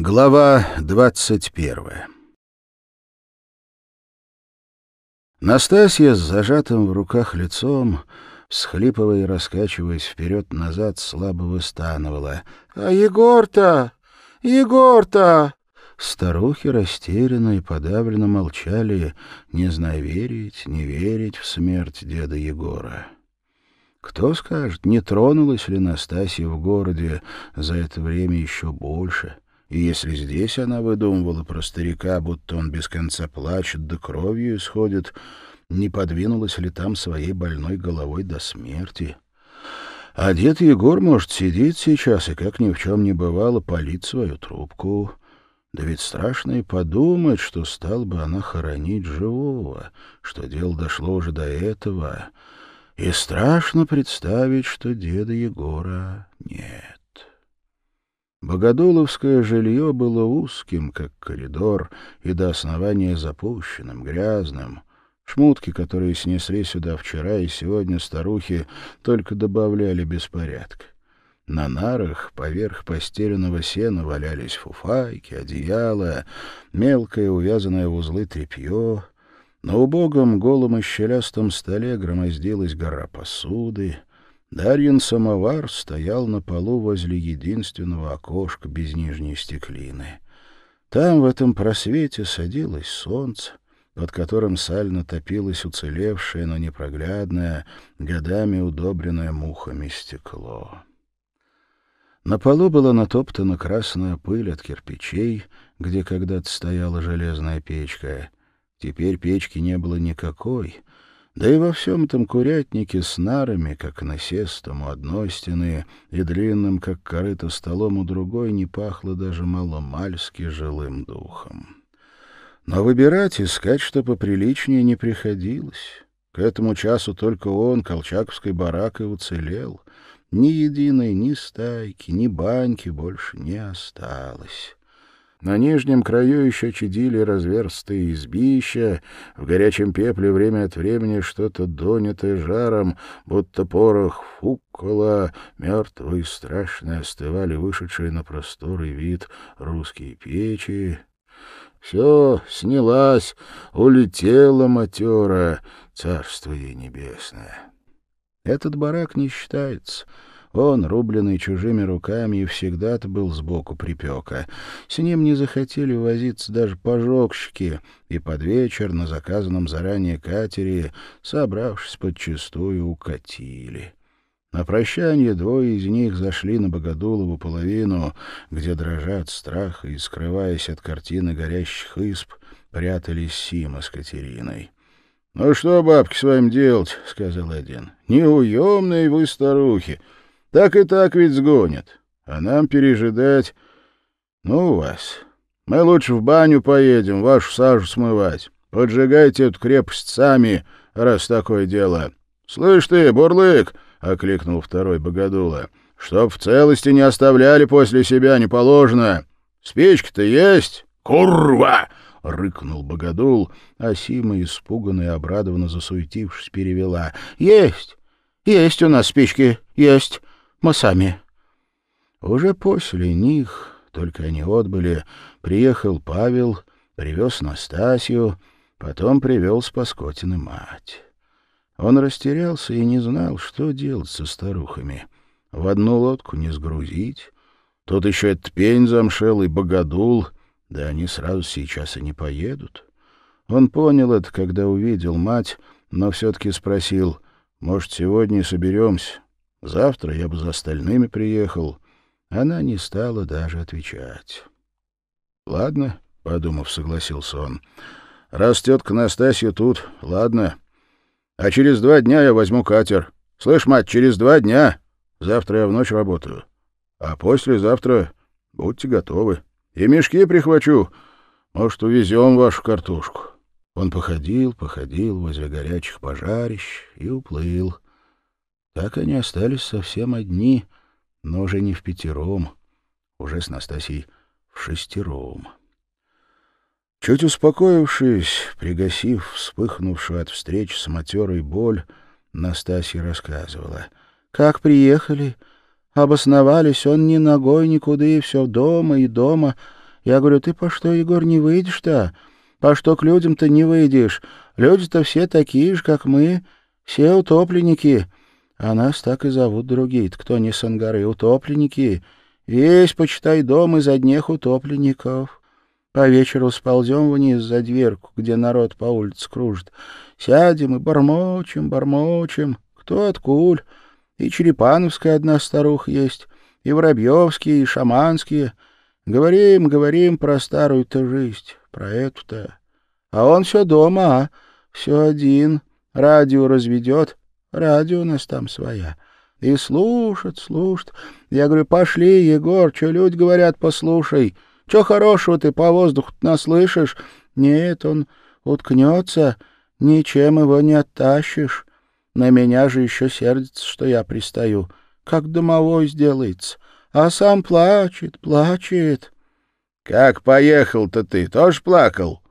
Глава двадцать первая Настасья с зажатым в руках лицом, всхлипывая и раскачиваясь вперед-назад, слабо выстанывала. — А Егор-то! Егор-то! Старухи растерянно и подавленно молчали, не зная верить, не верить в смерть деда Егора. Кто скажет, не тронулась ли Настасья в городе за это время еще больше — и если здесь она выдумывала про старика, будто он без конца плачет да кровью исходит, не подвинулась ли там своей больной головой до смерти? А дед Егор, может, сидит сейчас и, как ни в чем не бывало, палит свою трубку. Да ведь страшно и подумать, что стал бы она хоронить живого, что дело дошло уже до этого. И страшно представить, что деда Егора нет. Богодуловское жилье было узким, как коридор, и до основания запущенным, грязным. Шмутки, которые снесли сюда вчера и сегодня старухи, только добавляли беспорядка. На нарах поверх постеленного сена валялись фуфайки, одеяла, мелкое увязанное в узлы тряпье. На убогом голом и щелястом столе громоздилась гора посуды — Дарьин самовар стоял на полу возле единственного окошка без нижней стеклины. Там, в этом просвете, садилось солнце, под которым сально топилось уцелевшее, но непроглядное, годами удобренное мухами стекло. На полу была натоптана красная пыль от кирпичей, где когда-то стояла железная печка. Теперь печки не было никакой, да и во всем этом курятнике с нарами, как насестом у одной стены, и длинным, как корыто, столом у другой, не пахло даже маломальски жилым духом. Но выбирать, искать что поприличнее не приходилось. К этому часу только он, колчаковской барак, и уцелел. Ни единой, ни стайки, ни баньки больше не осталось. На нижнем краю еще чадили разверстые избища, в горячем пепле время от времени что-то донятое жаром, будто порох фуккола, мертвые страшно остывали вышедшие на просторый вид русские печи. Все снялась, улетела матера, царство ей небесное. Этот барак не считается — он, рубленный чужими руками, и всегда-то был сбоку припека. С ним не захотели возиться даже пожогщики, и под вечер на заказанном заранее катере, собравшись подчистую, укатили. На прощание двое из них зашли на Богодулову половину, где дрожат страх и, скрываясь от картины горящих исп, прятались Сима с Катериной. — Ну что, бабки, с вами делать? — сказал один. — Неуемные вы старухи! — так и так ведь сгонят. А нам пережидать... Ну, вас. Мы лучше в баню поедем, вашу сажу смывать. Поджигайте эту крепость сами, раз такое дело. — Слышь ты, бурлык! — окликнул второй богодула. — Чтоб в целости не оставляли после себя, не положено. Спички-то есть? — Курва! — рыкнул богодул, а Сима, испуганно и обрадованно засуетившись, перевела. — Есть! Есть у нас спички, есть! Мы сами. Уже после них, только они отбыли, приехал Павел, привез Настасью, потом привел с Паскотины мать. Он растерялся и не знал, что делать со старухами. В одну лодку не сгрузить. Тут еще этот пень замшел и богодул, да они сразу сейчас и не поедут. Он понял это, когда увидел мать, но все-таки спросил, «Может, сегодня соберемся?» Завтра я бы за остальными приехал. Она не стала даже отвечать. — Ладно, — подумав, согласился он. — Раз тетка Настасья тут, ладно. А через два дня я возьму катер. Слышь, мать, через два дня. Завтра я в ночь работаю. А послезавтра будьте готовы. И мешки прихвачу. Может, увезем вашу картошку. Он походил, походил возле горячих пожарищ и уплыл. Так они остались совсем одни, но уже не в пятером, уже с Настасьей в шестером. Чуть успокоившись, пригасив вспыхнувшую от встреч с матерой боль, Настасья рассказывала. «Как приехали, обосновались, он ни ногой никуда, и все дома и дома, Я говорю, ты по что, Егор, не выйдешь-то? По что к людям-то не выйдешь? Люди-то все такие же, как мы, все утопленники. А нас так и зовут другие кто не сангары, утопленники. Весь, почитай, дом из одних утопленников. По вечеру сползем вниз за дверку, где народ по улице кружит. Сядем и бормочем, бормочем. Кто откуль? И Черепановская одна старуха есть, и Воробьевские, и Шаманские. Говорим, говорим про старую-то жизнь, про эту-то. А он все дома, а? Все один. Радио разведет. Радио у нас там своя. И слушает, слушает. Я говорю, пошли, Егор, что люди говорят, послушай. Че хорошего ты по воздуху наслышишь? Нет, он уткнется, ничем его не оттащишь. На меня же еще сердится, что я пристаю. Как домовой сделается. А сам плачет, плачет. — Как поехал-то ты? Тоже плакал?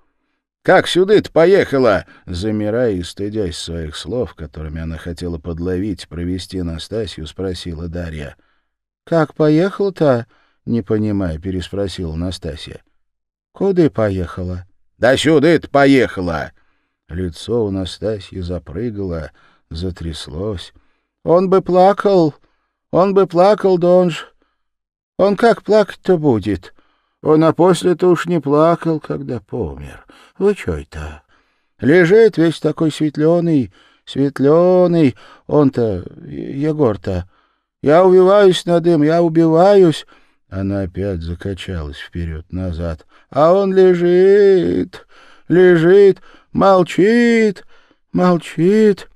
Как сюда-то поехала? Замирая и стыдясь своих слов, которыми она хотела подловить, провести Настасью, спросила Дарья. — Как поехал-то? — не понимая, переспросила Настасья. — Куда поехала? — Да сюда-то поехала. Лицо у Настасьи запрыгало, — затряслось. «Он бы плакал, он бы плакал, да он ж... Он как плакать-то будет? Он а после-то уж не плакал, когда помер. Вы чё это? Лежит весь такой светленый, светленый, он-то, Егор-то. Я убиваюсь над им, я убиваюсь...» Она опять закачалась вперед-назад. «А он лежит, лежит, молчит, молчит».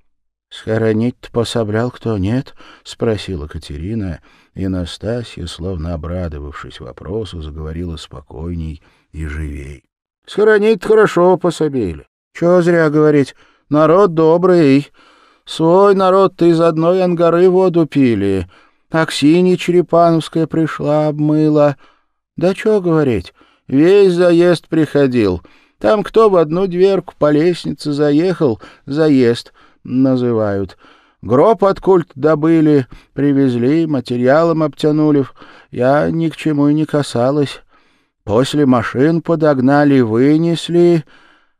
«Схоронить-то пособрал кто, нет?» — спросила Катерина, и Настасья, словно обрадовавшись вопросу, заговорила спокойней и живей. «Схоронить хорошо пособили. Чего зря говорить, народ добрый. Свой народ-то из одной ангары воду пили. Аксинья Черепановская пришла, обмыла. Да что говорить, весь заезд приходил. Там кто в одну дверку по лестнице заехал, заезд — называют. Гроб от культ добыли, привезли, материалом обтянули. Я ни к чему и не касалась. После машин подогнали, вынесли.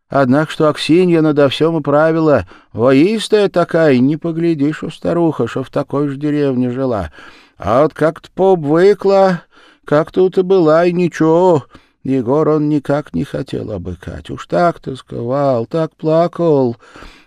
Однако, что Аксинья надо всем и правила, воистая такая, не поглядишь у старуха, что в такой же деревне жила. А вот как-то пообвыкла, как тут и была, и ничего. Егор он никак не хотел обыкать. Уж так тосковал, так плакал.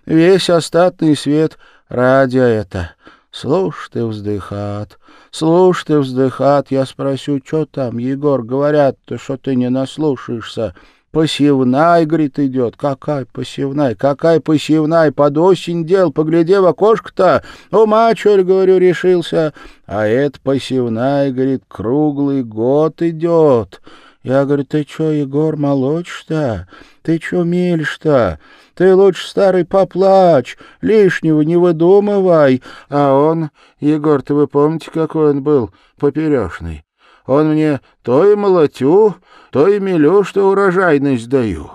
Весь остатный свет ради это. Слушай ты, вздыхат, слушай ты, вздыхат. Я спросю, что там, Егор, говорят-то, что ты не наслушаешься. Посевная, говорит, идет. Какая посевная? Какая посевная? Под осень дел. Погляди в окошко-то. Ума, чё ли, говорю, решился. А это посевная, говорит, круглый год идет. Я говорю, ты чё, Егор, молочь-то? Ты чё мелешь-то? Ты лучше, старый, поплачь, лишнего не выдумывай. А он, Егор-то вы помните, какой он был, поперешный? Он мне то и молотю, то и мелю, что урожайность даю.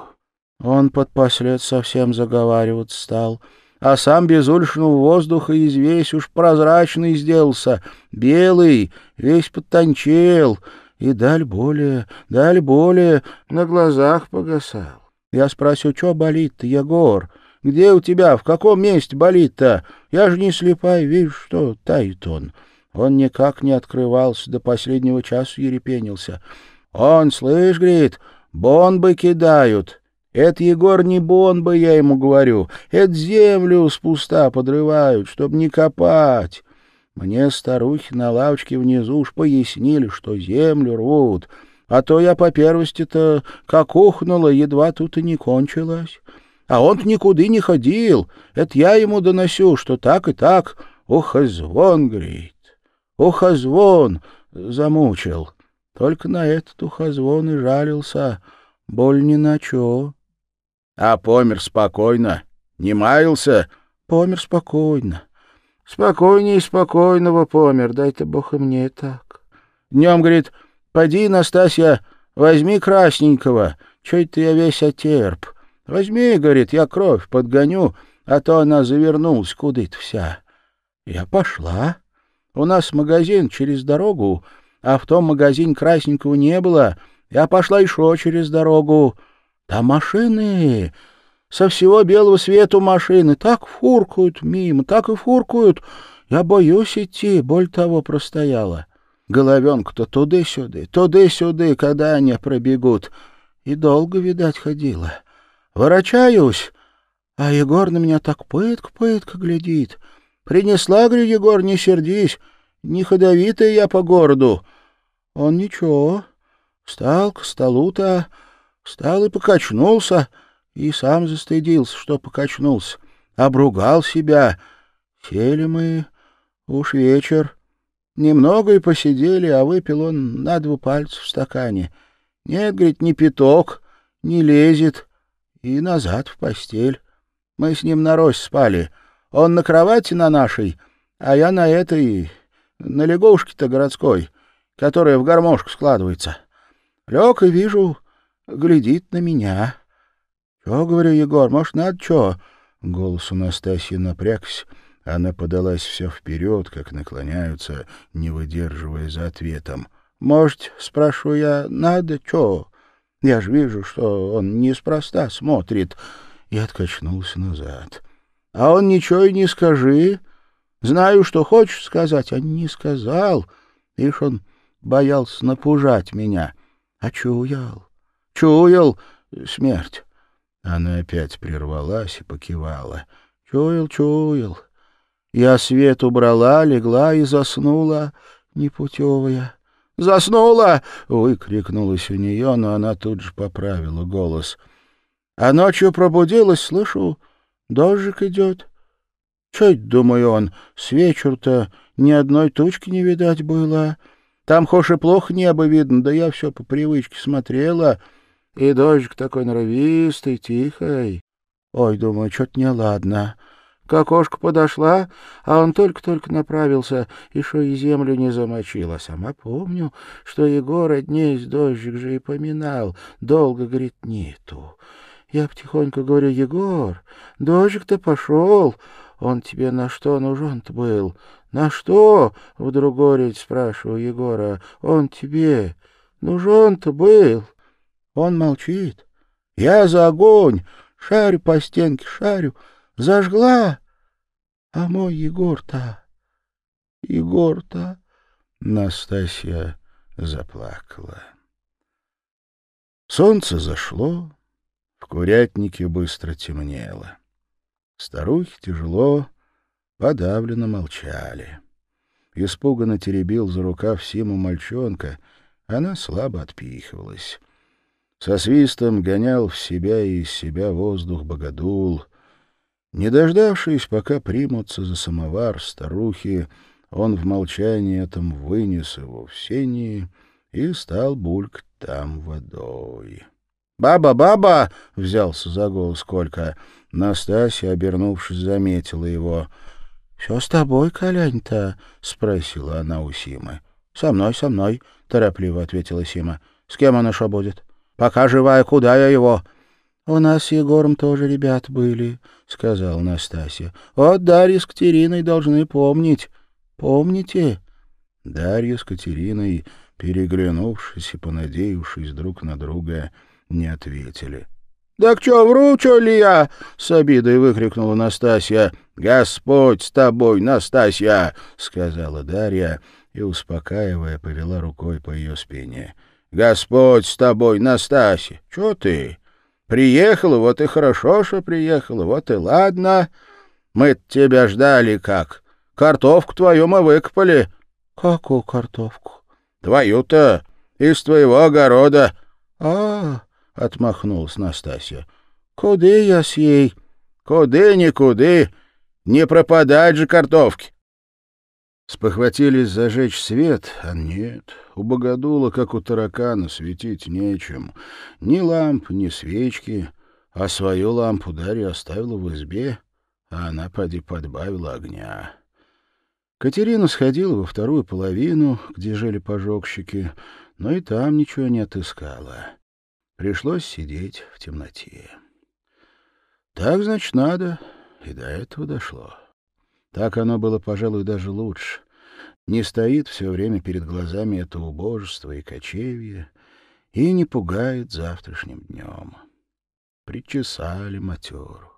Он под послед совсем заговаривать стал, а сам без уличного воздуха из весь уж прозрачный сделался, белый, весь подтончел, и даль более, даль более на глазах погасал. Я спросил, что болит-то, Егор? Где у тебя, в каком месте болит-то? Я же не слепай, видишь, что тает он. Он никак не открывался, до последнего часа ерепенился. Он, слышь, говорит, бомбы кидают. Это, Егор, не бомбы, я ему говорю. Это землю с пуста подрывают, чтоб не копать. Мне старухи на лавочке внизу уж пояснили, что землю рвут. А то я по первости-то как ухнула, едва тут и не кончилась. А он-то никуда не ходил. Это я ему доносю, что так и так. Ухозвон, говорит. Ухозвон замучил. Только на этот ухозвон и жалился. Боль ни на чё. А помер спокойно. Не маялся? Помер спокойно. Спокойнее спокойного помер. Дай-то бог и мне так. Днем, говорит, Поди, Настасья, возьми красненького. Чё это я весь отерп? Возьми, говорит, я кровь подгоню, а то она завернулась куда-то вся. Я пошла. У нас магазин через дорогу, а в том магазине красненького не было. Я пошла еще через дорогу. Там машины, со всего белого свету машины, так фуркают мимо, так и фуркают. Я боюсь идти, боль того простояла. Головенка-то туды-сюды, туды-сюды, когда они пробегут. И долго, видать, ходила. Ворочаюсь, а Егор на меня так пытка-пытка глядит. Принесла, говорю, Егор, не сердись, не ходовитая я по городу. Он ничего, встал к столу-то, встал и покачнулся, и сам застыдился, что покачнулся. Обругал себя. Сели мы, уж вечер. Немного и посидели, а выпил он на два пальца в стакане. Нет, говорит, не пяток, не лезет. И назад в постель. Мы с ним на рось спали. Он на кровати на нашей, а я на этой, на лягушке-то городской, которая в гармошку складывается. Лег и вижу, глядит на меня. — Чё, — говорю, Егор, может, надо чё? Голос у Настасьи напрягся. Она подалась все вперед, как наклоняются, не выдерживая за ответом. «Может, — спрашиваю я, — надо чё? Я же вижу, что он неспроста смотрит». И откачнулся назад. «А он ничего и не скажи. Знаю, что хочешь сказать, а не сказал. Ишь, он боялся напужать меня. А чуял, чуял смерть». Она опять прервалась и покивала. «Чуял, чуял». Я свет убрала, легла и заснула, непутевая. «Заснула!» — выкрикнулась у нее, но она тут же поправила голос. А ночью пробудилась, слышу, дождик идет. Это, думаю он, с вечера-то ни одной тучки не видать было. Там, хошь и плохо небо видно, да я все по привычке смотрела, и дождик такой норовистый, тихий. Ой, думаю, что-то неладно. К окошку подошла, а он только-только направился, что и землю не замочила. Сама помню, что Егор одни дождик же и поминал. Долго, говорит, нету. Я потихоньку говорю, Егор, дождик-то пошел. Он тебе на что нужен-то был? На что? Вдруг гореть спрашиваю Егора. Он тебе нужен-то был? Он молчит. Я за огонь, шарю по стенке, шарю. Зажгла, а мой Егор-то, Егор-то... Настасья заплакала. Солнце зашло, в курятнике быстро темнело. Старухи тяжело, подавленно молчали. Испуганно теребил за рукав Симу мальчонка, она слабо отпихивалась. Со свистом гонял в себя и из себя воздух богодул. Не дождавшись, пока примутся за самовар старухи, он в молчании этом вынес его в сени и стал булькать там водой. «Баба, баба!» — взялся за голос Колька. Настасья, обернувшись, заметила его. «Все с тобой, Колянь-то?» — спросила она у Симы. «Со мной, со мной», — торопливо ответила Сима. «С кем она что будет? Пока живая, куда я его?» «У нас с Егором тоже ребят были», — сказала Настасья. «Вот Дарья с Катериной должны помнить. Помните?» Дарья с Катериной, переглянувшись и понадеявшись друг на друга, не ответили. «Так что, вру, что ли я?» — с обидой выкрикнула Настасья. «Господь с тобой, Настасья!» — сказала Дарья и, успокаивая, повела рукой по ее спине. «Господь с тобой, Настасья! Что ты?» Приехала, вот и хорошо, что приехала, вот и ладно. мы тебя ждали как. Картовку твою мы выкопали. — Какую картовку? — Твою-то, из твоего огорода. — А, — отмахнулась Настасья, — куды я с ей? — Куды-никуды, не пропадать же картовки. Спохватились зажечь свет, а нет, у богодула, как у таракана, светить нечем. Ни ламп, ни свечки, а свою лампу Дарья оставила в избе, а она, поди, подбавила огня. Катерина сходила во вторую половину, где жили пожогщики, но и там ничего не отыскала. Пришлось сидеть в темноте. Так, значит, надо, и до этого дошло. Так оно было, пожалуй, даже лучше. Не стоит все время перед глазами это убожество и кочевье, и не пугает завтрашним днем. Причесали матеру.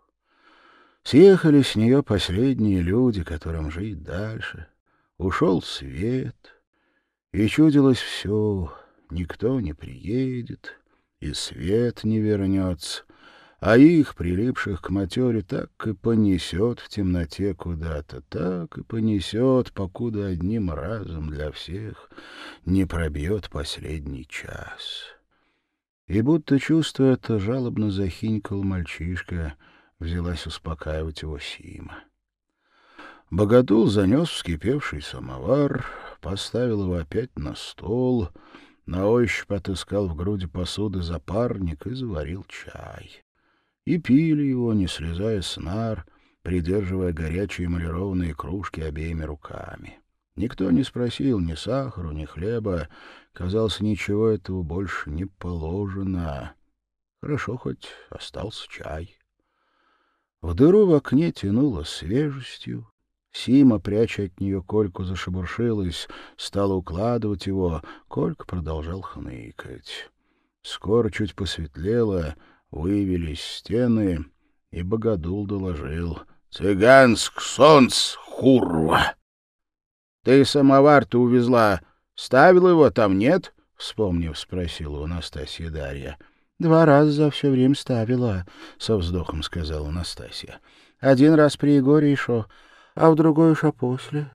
Съехали с нее последние люди, которым жить дальше. Ушел свет, и чудилось все, никто не приедет, и свет не вернется, а их, прилипших к матере, так и понесет в темноте куда-то, так и понесет, покуда одним разом для всех не пробьет последний час. И будто чувствуя это, жалобно захинькал мальчишка, взялась успокаивать его Сима. Богодул занес вскипевший самовар, поставил его опять на стол, на ощупь отыскал в груди посуды запарник и заварил чай. И пили его, не слезая с нар, придерживая горячие эмалированные кружки обеими руками. Никто не спросил ни сахару, ни хлеба. Казалось, ничего этого больше не положено. Хорошо, хоть остался чай. В дыру в окне тянуло свежестью. Сима, пряча от нее Кольку, зашебуршилась, стала укладывать его. Колька продолжал хныкать. Скоро чуть посветлело, вывелись стены, и Богодул доложил. — Цыганск солнц, хурва! — Ты самовар-то увезла. Ставила его там, нет? — вспомнив, спросила у Настасья Дарья. — Два раза за все время ставила, — со вздохом сказала Настасья. — Один раз при Егоре еще, а в другой уж после.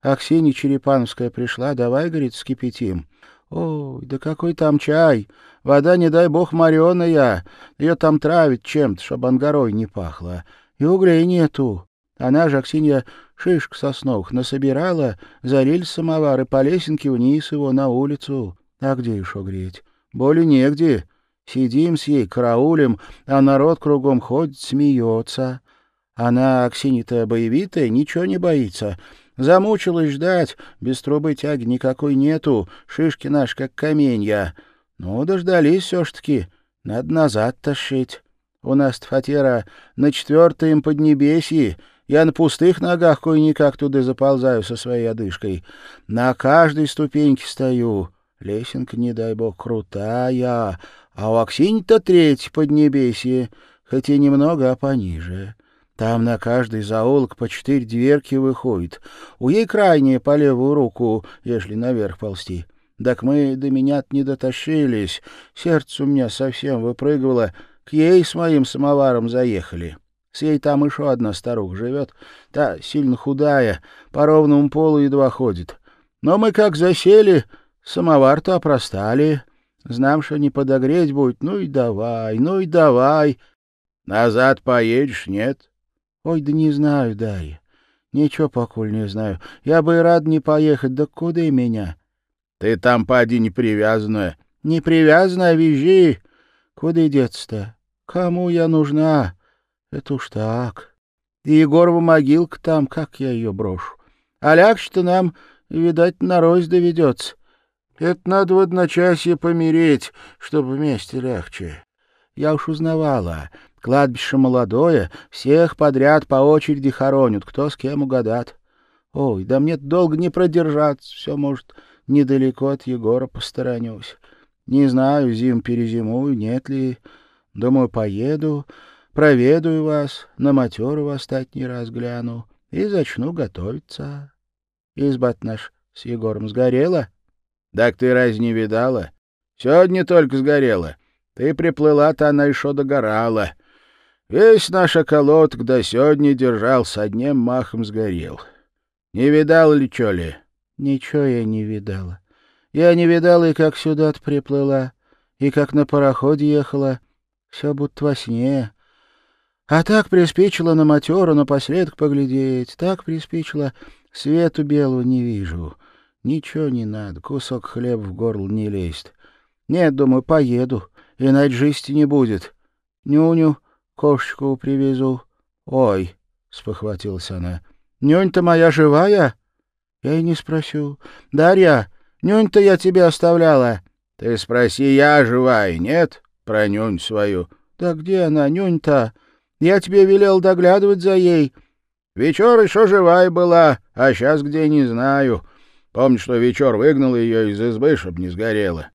Аксинья Черепановская пришла, давай, говорит, скипятим. Ой, да какой там чай! Вода, не дай бог, мореная. Ее там травит чем-то, чтобы ангарой не пахло. И углей нету. Она же, Аксинья, шишек сосновых насобирала, залили самовар и по лесенке вниз его на улицу. А где еще греть? Боли негде. Сидим с ей, караулем, а народ кругом ходит, смеется. Она, Аксинья-то боевитая, ничего не боится. Замучилась ждать, без трубы тяги никакой нету, шишки наш как каменья. Ну, дождались все ж таки, надо назад тащить. У нас фатера на четвертом поднебесье, я на пустых ногах кое-никак туда заползаю со своей одышкой. На каждой ступеньке стою. Лесенка, не дай бог, крутая, а у Аксинь-то треть поднебесье, хоть и немного, а пониже. Там на каждый заулок по четыре дверки выходит. У ей крайняя по левую руку, если наверх ползти. Так мы до меня не дотащились. Сердце у меня совсем выпрыгивало. К ей с моим самоваром заехали. С ей там еще одна старуха живет. Та сильно худая, по ровному полу едва ходит. Но мы как засели, самовар-то опростали. Знам, что не подогреть будет. Ну и давай, ну и давай. Назад поедешь, нет? Ой, да не знаю, Дарья. Ничего покуль не знаю. Я бы и рад не поехать, да куда и меня? Ты там, поди, не привязанная. Не привязанная, визжи. Куда деться-то? Кому я нужна? Это уж так. И Егорова могилка там, как я ее брошу. А лягче-то нам, видать, на рось доведется. Это надо в одночасье помереть, чтобы вместе легче. Я уж узнавала. Кладбище молодое, всех подряд по очереди хоронят, кто с кем угадат. Ой, да мне долго не продержаться, все, может, недалеко от Егора посторонюсь. Не знаю, зим перезимую, нет ли. Думаю, поеду, проведаю вас, на матеру в остатний раз гляну и зачну готовиться. изба наш с Егором сгорела? Так ты раз не видала? Сегодня только сгорела. Ты приплыла-то она еще догорала. Весь наш околоток до сегодня держался, одним махом сгорел. Не видал ли чё ли? Ничего я не видала. Я не видала и как сюда приплыла, и как на пароходе ехала. Все будто во сне. А так приспичило на матеру напоследок поглядеть, так приспичило, свету белого не вижу. Ничего не надо, кусок хлеба в горло не лезет. Нет, думаю, поеду, иначе жизни не будет. Нюню, кошечку привезу. — Ой, — спохватилась она, — нюнь-то моя живая? Я и не спросю. — Дарья, нюнь-то я тебе оставляла. — Ты спроси, я живая, нет? Про нюнь свою. — Да где она, нюнь-то? Я тебе велел доглядывать за ей. Вечер еще живая была, а сейчас где не знаю. Помню, что вечер выгнал ее из избы, чтоб не сгорела.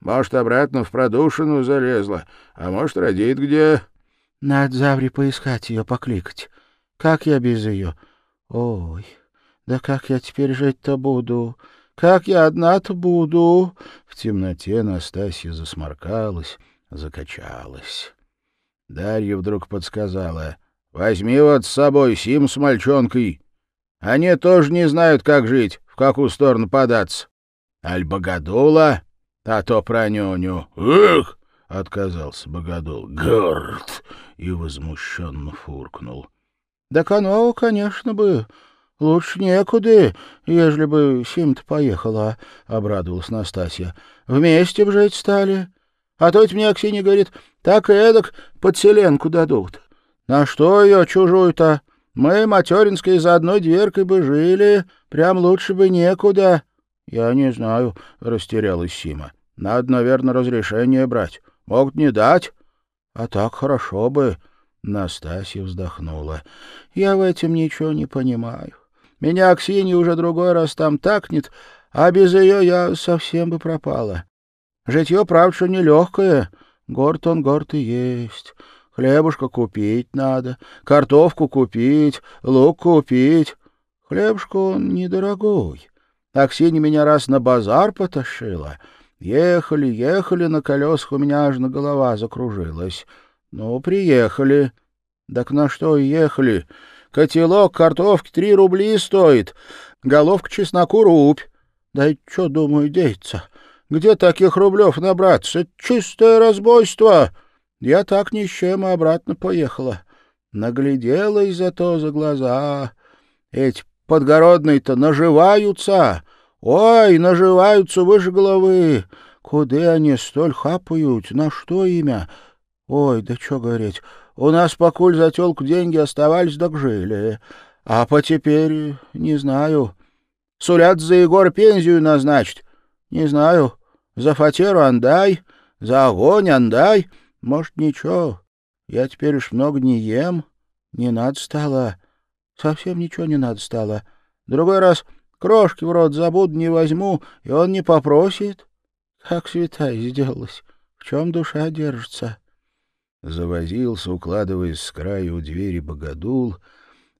Может, обратно в продушину залезла, а может, родит где. — Надо завре поискать ее, покликать. Как я без ее? Ой, да как я теперь жить-то буду? Как я одна-то буду? В темноте Настасья засморкалась, закачалась. Дарья вдруг подсказала. — Возьми вот с собой Сим с мальчонкой. Они тоже не знают, как жить, в какую сторону податься. Аль Богодула, а то про нюню. Эх! — отказался Богодул. — Горд! И возмущенно фуркнул. — Да оно, конечно бы. Лучше некуда, ежели бы Сим-то поехала, — обрадовалась Настасья. — Вместе б жить стали. А то ведь мне Аксинья говорит, так и эдак подселенку дадут. На что ее чужую-то? Мы, материнской, за одной дверкой бы жили, прям лучше бы некуда. — Я не знаю, — растерялась Сима. — Надо, наверное, разрешение брать. Могут не дать. — А так хорошо бы. Настасья вздохнула. — Я в этом ничего не понимаю. Меня Аксинья уже другой раз там такнет, а без ее я совсем бы пропала. Житье, правда, что нелегкое. Горд он горд и есть. Хлебушка купить надо, картошку купить, лук купить. Хлебушка он недорогой. Аксинья меня раз на базар потащила. Ехали, ехали на колесах, у меня аж на голова закружилась. Ну, приехали. Так на что ехали? Котелок картошки три рубли стоит, головка чесноку рубь. Да и что, думаю, деется? Где таких рублев набраться? Чистое разбойство. Я так ни с чем и обратно поехала. Нагляделась зато за глаза. Эти подгородные-то наживаются. Ой, наживаются выше головы. Куда они столь хапают? На что имя? Ой, да что говорить. У нас, покуль за тёлку деньги оставались, так жили. А по теперь, не знаю. Сулят за Егор пензию назначить. Не знаю. За фатеру андай, за огонь андай. Может, ничего. Я теперь уж много не ем. Не надо стало. Совсем ничего не надо стало. Другой раз крошки в рот забуду, не возьму, и он не попросит. Как святая сделалась. В чем душа держится? Завозился, укладываясь с краю у двери богодул,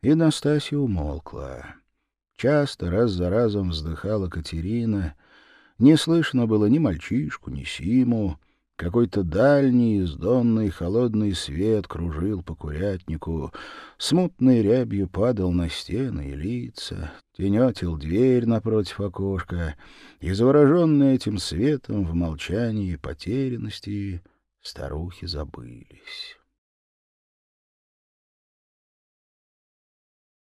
и Настасья умолкла. Часто раз за разом вздыхала Катерина — не слышно было ни мальчишку, ни Симу. Какой-то дальний, издонный, холодный свет кружил по курятнику, смутной рябью падал на стены и лица, тенетил дверь напротив окошка, и, завороженные этим светом в молчании и потерянности, старухи забылись.